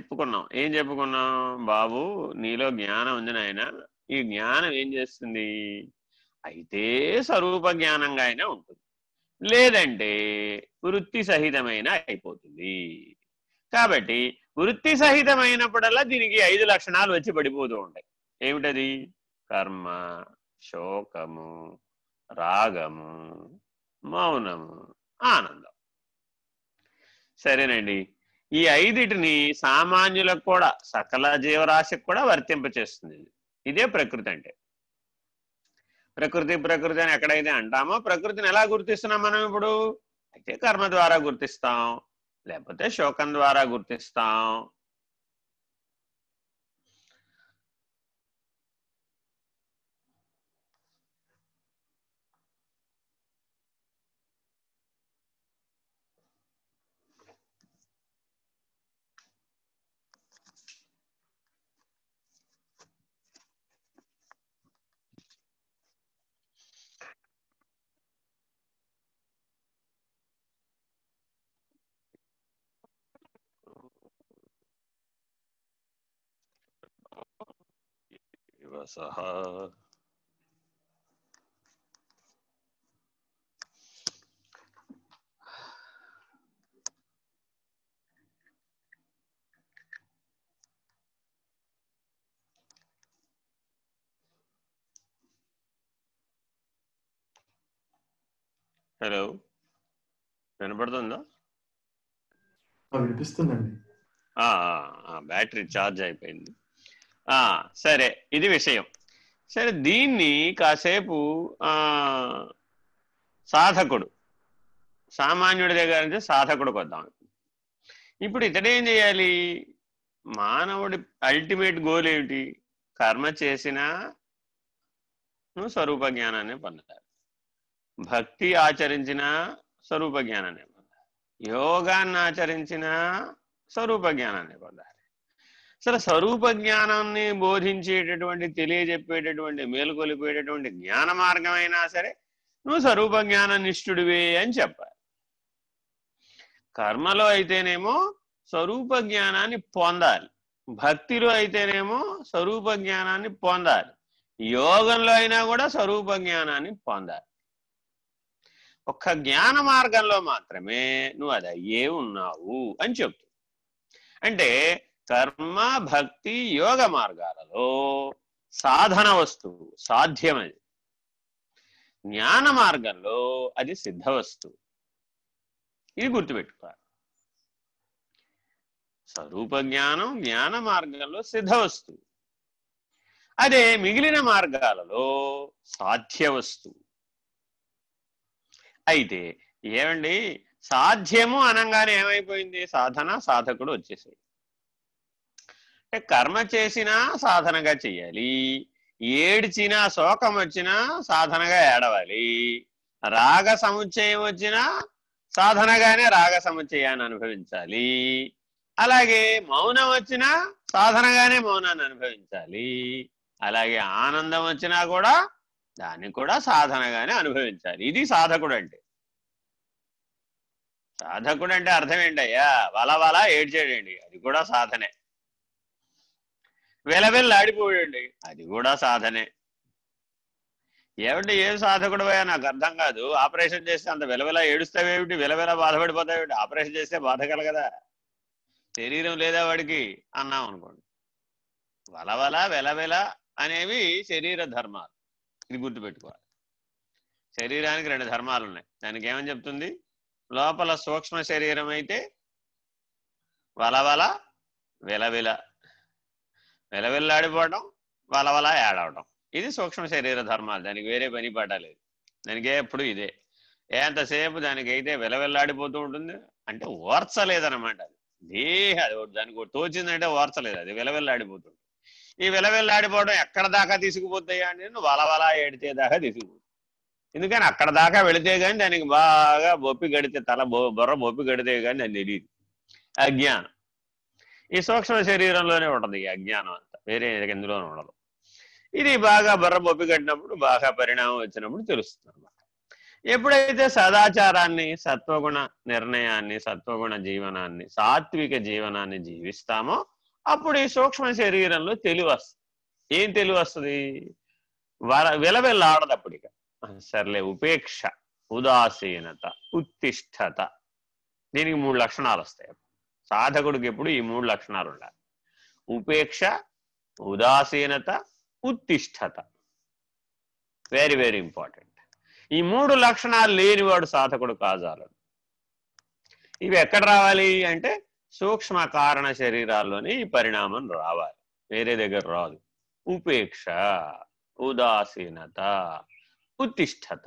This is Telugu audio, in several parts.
చెప్పుకున్నాం. ఏం చెప్పుకున్నాం? బాబు నీలో జ్ఞానం ఉంది నాయన. ఈ జ్ఞానం ఏం చేస్తుంది? అయితే స్వరూప జ్ఞానంగా అయినా ఉంటుంది. లేదంటే వృత్తి సహితమైన అయిపోతుంది. కాబట్టి వృత్తి సహితమైనప్పుడల్లా దీనికి ఐదు లక్షణాలు వచ్చి పడిపోతూ ఉంటాయి. ఏమిటది? కర్మ శోకము రాగము మౌనము ఆనందం. సరేనండి. ఈ ఐదిటిని సామాన్యులకు కూడా సకల జీవరాశికి కూడా వర్తింపచేస్తుంది ఇదే ప్రకృతి అంటే. ప్రకృతి ప్రకృతి అని ఎక్కడైతే అంటామో ప్రకృతిని ఎలా గుర్తిస్తున్నాం మనం ఇప్పుడు? అయితే కర్మ ద్వారా గుర్తిస్తాం లేకపోతే శోకం ద్వారా గుర్తిస్తాం దివసః హలో వినపడుతుందా వినిపిస్తుందండి. బ్యాటరీ ఛార్జ్ అయిపోయింది. సరే ఇది విషయం. సరే దీన్ని కాసేపు ఆ సాధకుడు సామాన్యుడి దగ్గర నుంచి సాధకుడికి వద్దాం. ఇప్పుడు ఇతడేం చేయాలి? మానవుడి అల్టిమేట్ గోల్ ఏమిటి? కర్మ చేసినా నువ్వు స్వరూప జ్ఞానాన్ని పొందాలి భక్తి ఆచరించిన స్వరూప జ్ఞానాన్ని పొందాలి యోగాన్ని ఆచరించిన స్వరూప జ్ఞానాన్ని పొందాలి సరే స్వరూప జ్ఞానాన్ని బోధించేటటువంటి తెలియజెప్పేటటువంటి మేలుకొలిపేటటువంటి జ్ఞాన మార్గమైనా సరే నువ్వు స్వరూప జ్ఞాన నిష్ఠుడివే అని చెప్పాలి. కర్మలో అయితేనేమో స్వరూప జ్ఞానాన్ని పొందాలి. భక్తిలో అయితేనేమో స్వరూప జ్ఞానాన్ని పొందాలి. యోగంలో అయినా కూడా స్వరూప జ్ఞానాన్ని పొందాలి. ఒక్క జ్ఞాన మార్గంలో మాత్రమే నువ్వు అది అయ్యే ఉన్నావు అని చెప్తుంది. అంటే కర్మ భక్తి యోగ మార్గాలలో సాధన వస్తువు సాధ్యమది. జ్ఞాన మార్గంలో అది సిద్ధ వస్తువు. ఇది గుర్తుపెట్టుకోవాలి. స్వరూప జ్ఞానం జ్ఞాన మార్గంలో సిద్ధ వస్తువు. అదే మిగిలిన మార్గాలలో సాధ్య వస్తువు. అయితే ఏమండి? సాధ్యము అనంగానే ఏమైపోయింది? సాధన సాధకుడు వచ్చేసాడు. అంటే కర్మ చేసినా సాధనగా చెయ్యాలి. ఏడ్చినా శోకం వచ్చినా సాధనగా ఏడవాలి. రాగ సముచ్చయం వచ్చినా సాధనగానే రాగ సముచ్చయాన్ని అనుభవించాలి. అలాగే మౌనం వచ్చినా సాధనగానే మౌనాన్ని అనుభవించాలి. అలాగే ఆనందం వచ్చినా కూడా దాన్ని కూడా సాధనగానే అనుభవించాలి. ఇది సాధకుడు అంటే సాధకుడు అంటే అర్థం ఏంటయ్యా? వల వల ఏడ్చేయండి. అది కూడా సాధనే. వెలవెల్లాడిపోయండి. అది కూడా సాధనే. ఏమిటి ఏం సాధకుడు నాకు అర్థం కాదు. ఆపరేషన్ చేస్తే అంత వెలవెల ఏడుస్తావేమిటి? వెలవెల బాధపడిపోతావేమిటి? ఆపరేషన్ చేస్తే బాధ కలగదా? శరీరం లేదా వాడికి? అన్నాం అనుకోండి. వలవల వెలవెల అనేవి శరీర ధర్మాలు. ఇది గుర్తుపెట్టుకోవాలి. శరీరానికి రెండు ధర్మాలు ఉన్నాయి దానికి ఏమని చెప్తుంది? లోపల సూక్ష్మ శరీరం అయితే వలవల వెలవెల వెలవెల్లాడిపోవడం వలవల ఏడవడం. ఇది సూక్ష్మ శరీర ధర్మాలు. దానికి వేరే పని పడలేదు దానికి ఎప్పుడు ఇదే. ఎంతసేపు దానికి అయితే వెలవెల్లాడిపోతూ ఉంటుంది అంటే ఓర్చలేదనమాట అది. దేహ అది దానికి తోచిందంటే ఓర్చలేదు అది వెలవెల్లాడిపోతుంది ఈ వెలవెల్లాడిపోవడం ఎక్కడ దాకా తీసుకుపోతాయా అని నువ్వు వలవల ఏడితే దాకా తీసుకుపోతుంది ఎందుకని అక్కడ దాకా వెళితే కానీ దానికి బాగా బొప్పి గడితే తల బొ- బొర్ర బొప్పి గడితే కానీ దాన్ని తెలియదు అజ్ఞానం. ఈ సూక్ష్మ శరీరంలోనే ఉంటుంది ఈ అజ్ఞానం అంతా. వేరే ఎందులోనూ ఉండదు. ఇది బాగా బర్రబొప్పి కట్టినప్పుడు బాగా పరిణామం వచ్చినప్పుడు తెలుస్తుంది అన్నమాట. ఎప్పుడైతే సదాచారాన్ని సత్వగుణ నిర్ణయాన్ని సత్వగుణ జీవనాన్ని సాత్విక జీవనాన్ని జీవిస్తామో అప్పుడు ఈ సూక్ష్మ శరీరంలో తెలివి వస్తుంది. ఏం తెలివి వస్తుంది? వర విలవెల్లాడదు అప్పుడు ఇక. సర్లే ఉపేక్ష ఉదాసీనత ఉత్తిష్టత దీనికి మూడు లక్షణాలు వస్తాయి సాధకుడికి ఎప్పుడు ఈ మూడు లక్షణాలు ఉండాలి. ఉపేక్ష ఉదాసీనత ఉత్తిష్టత వెరీ వెరీ ఇంపార్టెంట్ ఈ మూడు లక్షణాలు లేనివాడు సాధకుడు కాజాలడు. ఇవి ఎక్కడ రావాలి అంటే సూక్ష్మ కారణ శరీరాల్లోనే ఈ పరిణామం రావాలి. వేరే దగ్గర రాదు. ఉపేక్ష ఉదాసీనత ఉత్తిష్టత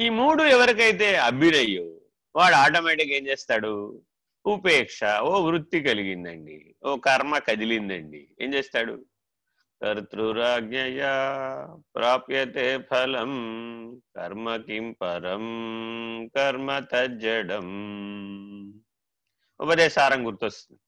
ఈ మూడు ఎవరికైతే అబ్బినయ్యో వాడు ఆటోమేటిక్ ఏం చేస్తాడు? ఉపేక్ష ఓ వృత్తి కలిగిందండి ఓ కర్మ కదిలిందండి. ఏం చేస్తాడు? కర్తృరాజ్ఞయా ప్రాప్యతే ఫలం కర్మ కిం పరం కర్మ తజ్జడం. ఉపదేశారం గుర్తొస్తుంది.